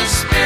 the.